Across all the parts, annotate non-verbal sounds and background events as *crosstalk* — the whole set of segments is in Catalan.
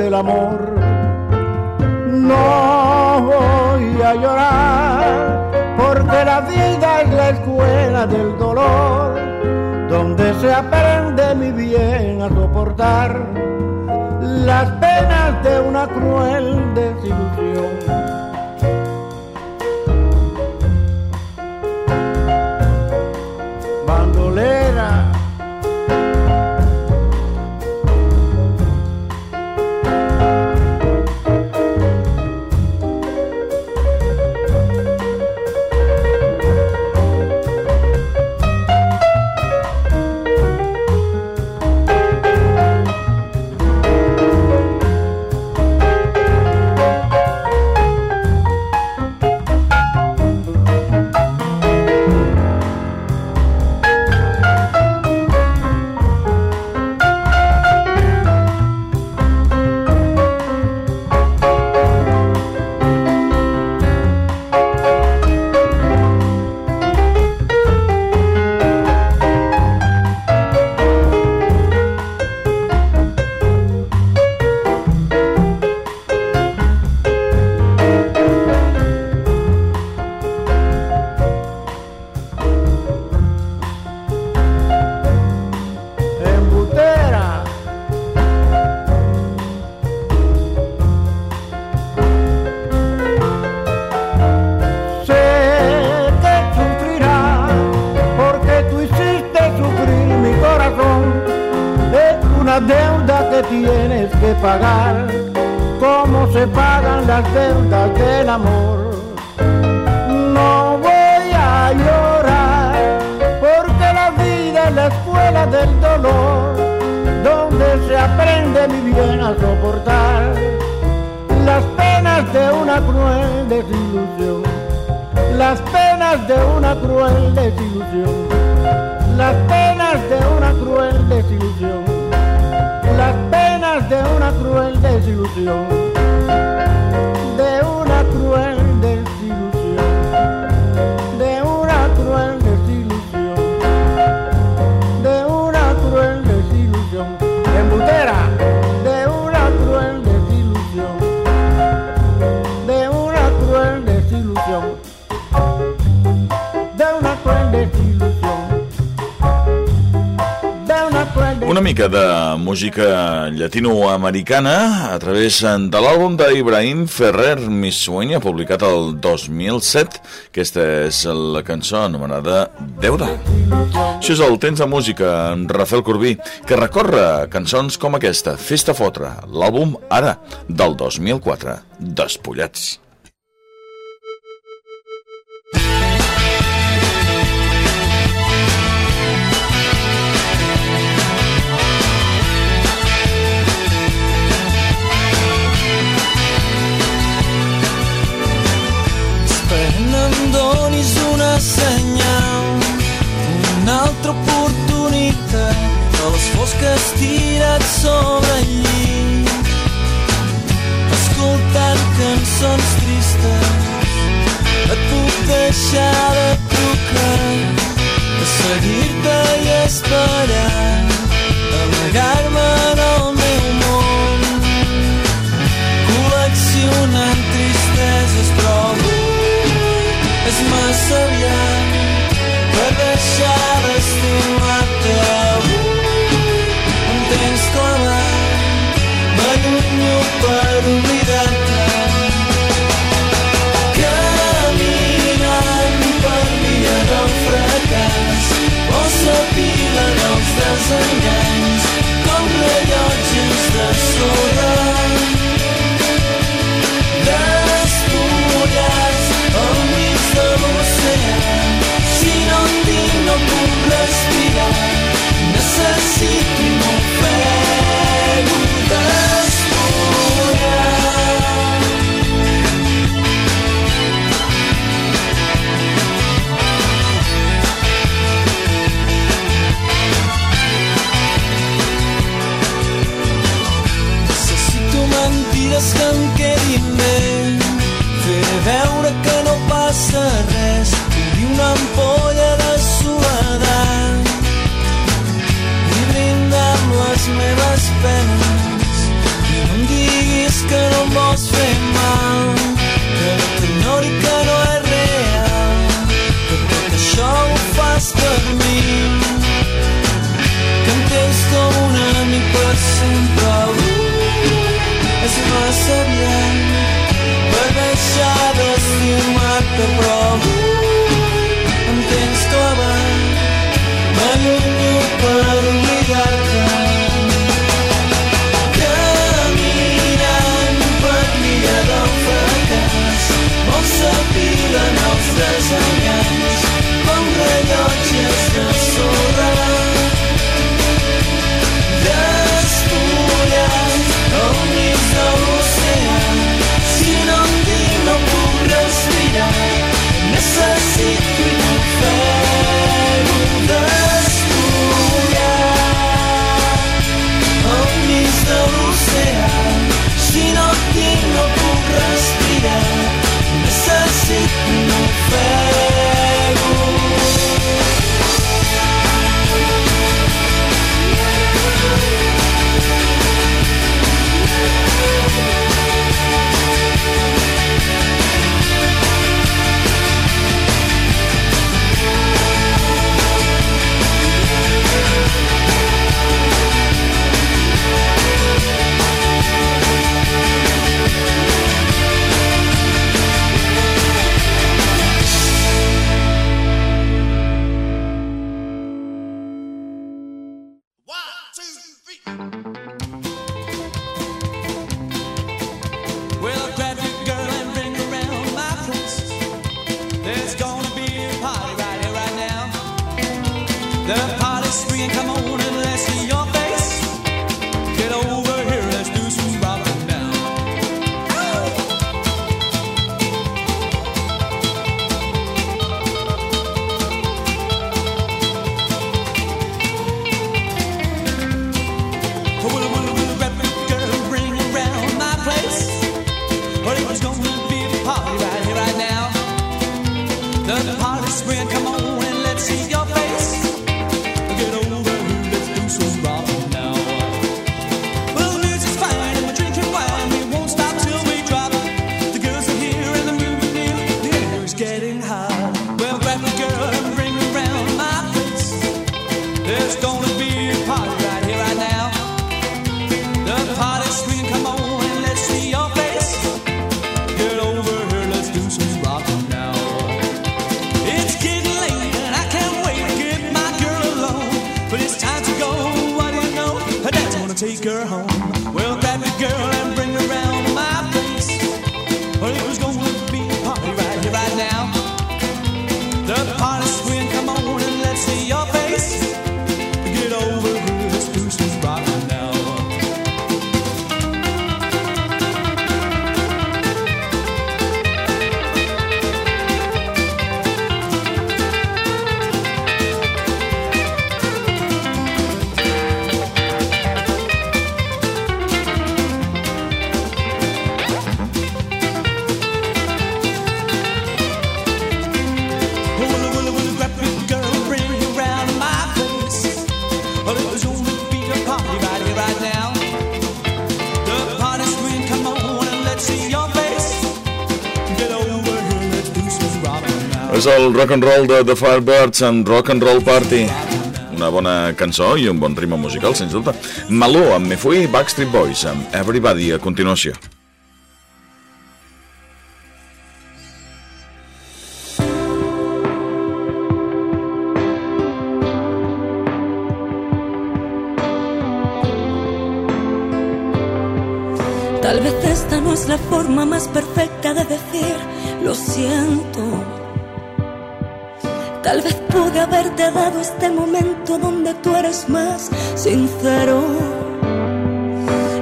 del amor. No voy a llorar, porque la vida es la escuela del dolor, donde se aprende mi bien a soportar las penas de una cruel desilusión. una cruel desilusión, las penas de una cruel desilusión, las penas de una cruel desilusión. Mica de música llatinoamericana a través de l'àlbum d'Ibrahim Ferrer Missuenya, publicat el 2007. Aquesta és la cançó anomenada Deuda. Això és el temps de música en Rafael Corbí, que recorre cançons com aquesta, Festa Fotre, l'àlbum Ara, del 2004, Despullats. Senyal una altra oportunitat a les fosques tirat sobre el llit escoltant cançons tristes et puc deixar de trucar de seguir-te i esperar els el rock and roll de The Firebirds en Rock and Roll Party. Una bona cançó i un bon ritme musical, sens dubte. Malo, amb Me Fui, Backstreet Boys amb Everybody a continuació. Tal vez esta no es la forma más perfecta de decir lo siento. Tal vez pude haberte dado este momento donde tú eres más sincero.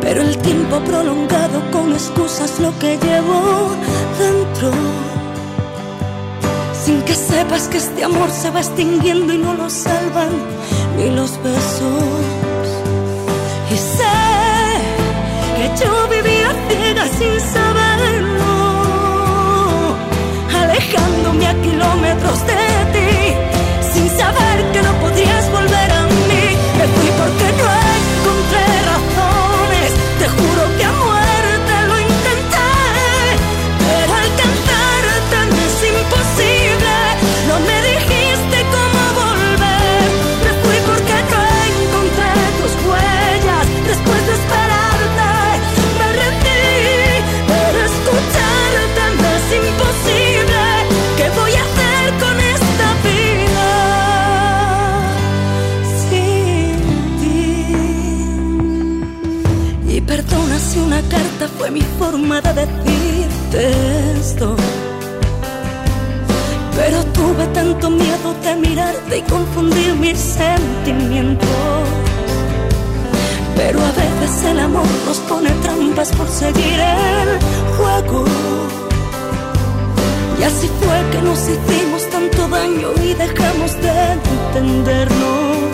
Pero el tiempo prolongado con excusas lo que llevo dentro. Sin que sepas que este amor se va extinguiendo y no lo salvan ni los besos. Y sé que yo vivía ciega sin saberlo, alejándome a kilómetros de of her y confundir mis sentimientos. Pero a veces el amor nos pone trampas por seguir el juego. Y así fue que nos hicimos tanto daño y dejamos de entendernos.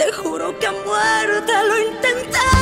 Te juro que a muerte lo intenté.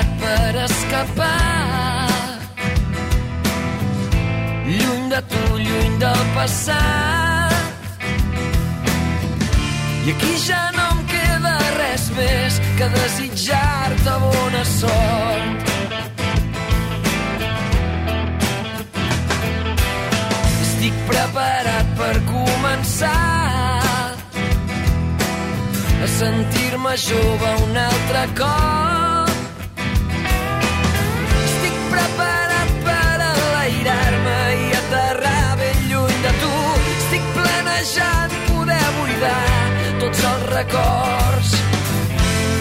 Preparat per escapar. Lluny de tu, lluny del passat. I aquí ja no em queda res més que desitjar-te bona sort. Estic preparat per començar a sentir-me jove un altre cop. Poder buidar tots els records.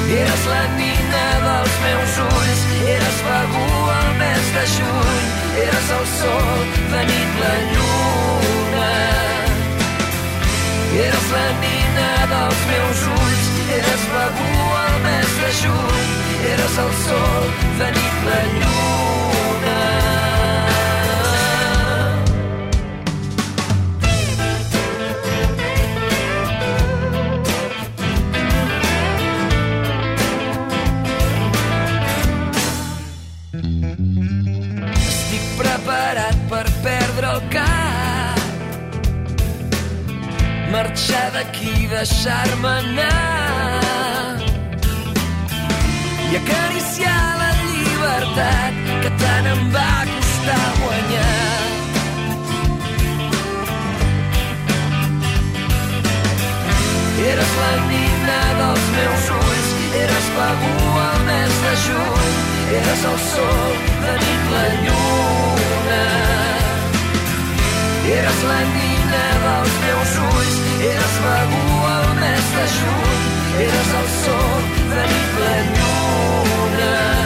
Eres la nina dels meus ulls, eres begur al mes de juny, eres el sol, de nit la lluna. Eres la nina dels deixar-me anar i acariciar la llibertat que tant em va costar guanyar. Eres la nina dels meus ulls, eres begur al mes de juny, eres el sol, de nit la lluna. Eres la nina dels meus ulls, eres begur al mes de juny, eres el sol, de nit la lluna.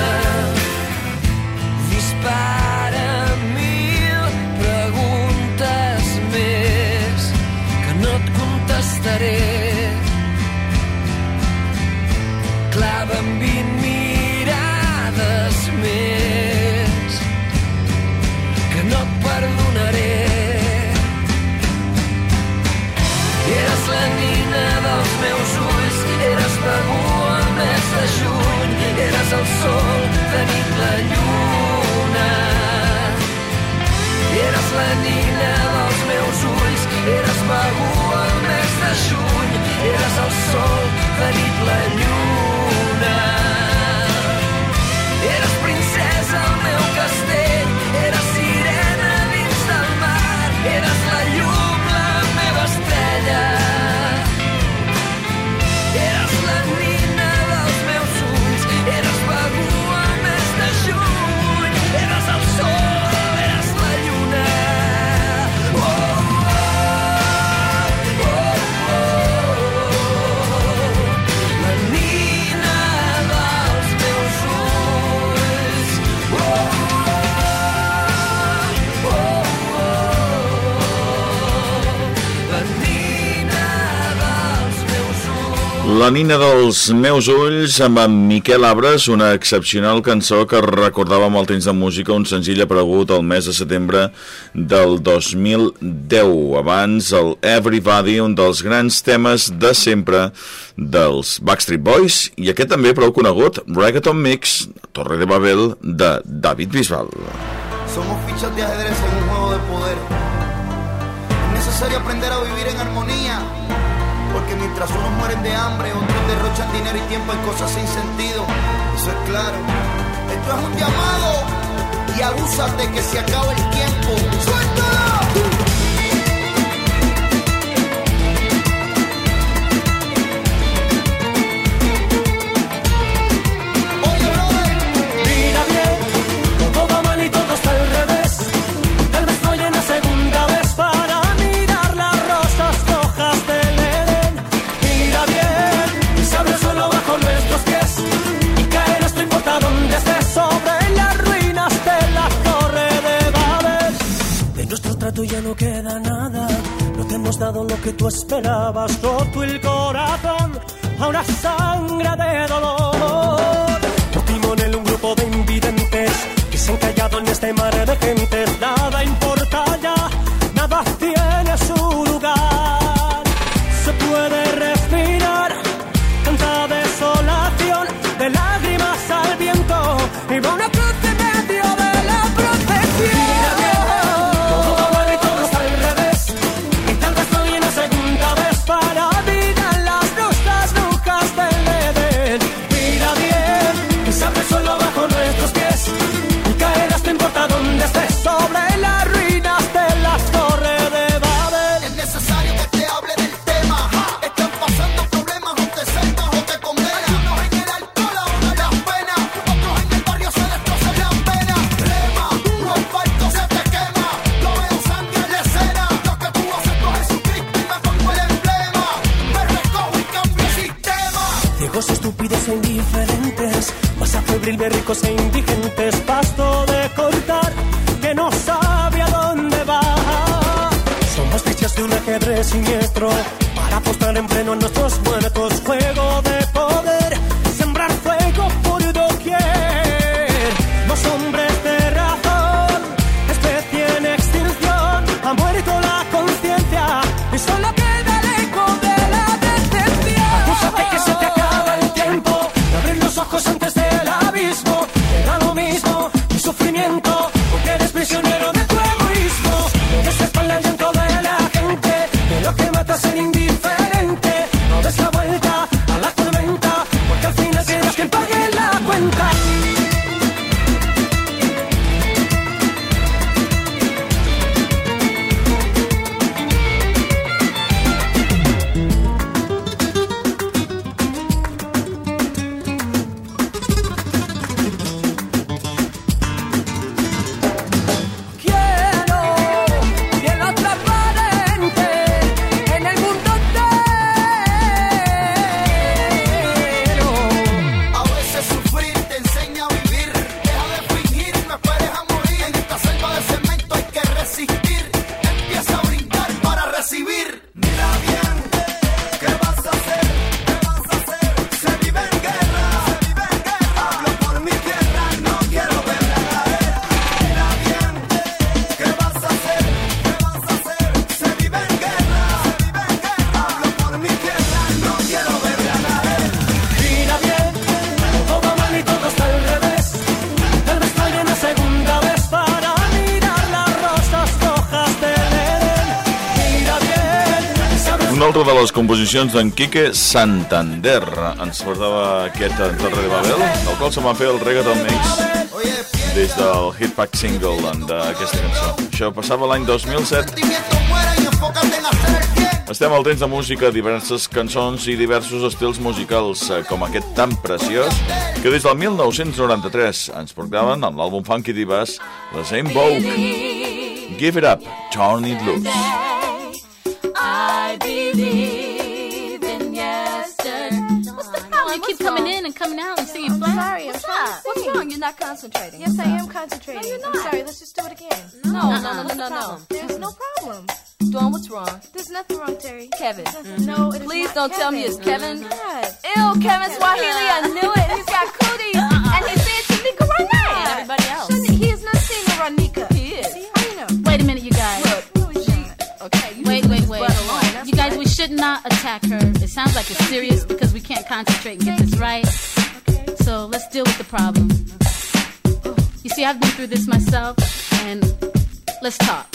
Eres begur al mes de juny, eres el sol, de nit la lluna. La nina dels meus ulls amb en Miquel Abres, una excepcional cançó que recordava el temps de música, un senzill aparegut el mes de setembre del 2010. Abans el Everybody, un dels grans temes de sempre dels Backstreet Boys i aquest també prou conegut, Reggaeton Mix, Torre de Babel, de David Bisbal. Somos fichas de ajedrez en un juego de poder. Es necesario aprender a vivir en armonía. Porque mientras unos mueren de hambre, otros derrochan dinero y tiempo en cosas sin sentido. Eso es claro. Esto es un llamado. Y abúsate que se acaba el tiempo. ¡Suéltala! De nuestro trato ya no queda nada. No te hemos dado lo que tú esperabas. Roto el corazón. a una sangre de dolor. Por timonel un grupo de invidentes que se han callado en este mar de gentes. De ricos e indigentes, pasto de cortar que no sabe a dónde va. Somos fichas de un ajedrez siniestro altra de les composicions d'en Quique Santander ens portava aquest Torre de Babel, del qual se va fer el reggaeton mix des del hit pack single d'aquesta cançó. Això passava l'any 2007. sentimientos mueren y enfócate en hacer el bien. Estem al temps de música, diverses cançons i diversos estils musicals, eh, com aquest tan preciós, que des del 1993 ens portaven amb l'àlbum Funky Divas, la Same Vogue. Give it up, turn it loose. And coming out and seeing flat. Sorry, I'm What's trying to up? What's wrong? You're not concentrating. Yes, I am concentrating. No, you're not. I'm sorry, let's just do it again. No, no, Uh-uh. no, no, no, no. There's no problem. Dawn, what's wrong? There's nothing wrong, Terry. Kevin. No, it is Please don't tell me it's Kevin. Kevin. God. Ew, Kevin Swahili, I knew it. He's got cooties. *laughs* should not attack her. It sounds like it's serious because we can't concentrate and get this right. So let's deal with the problem. You see, I've been through this myself, and let's talk.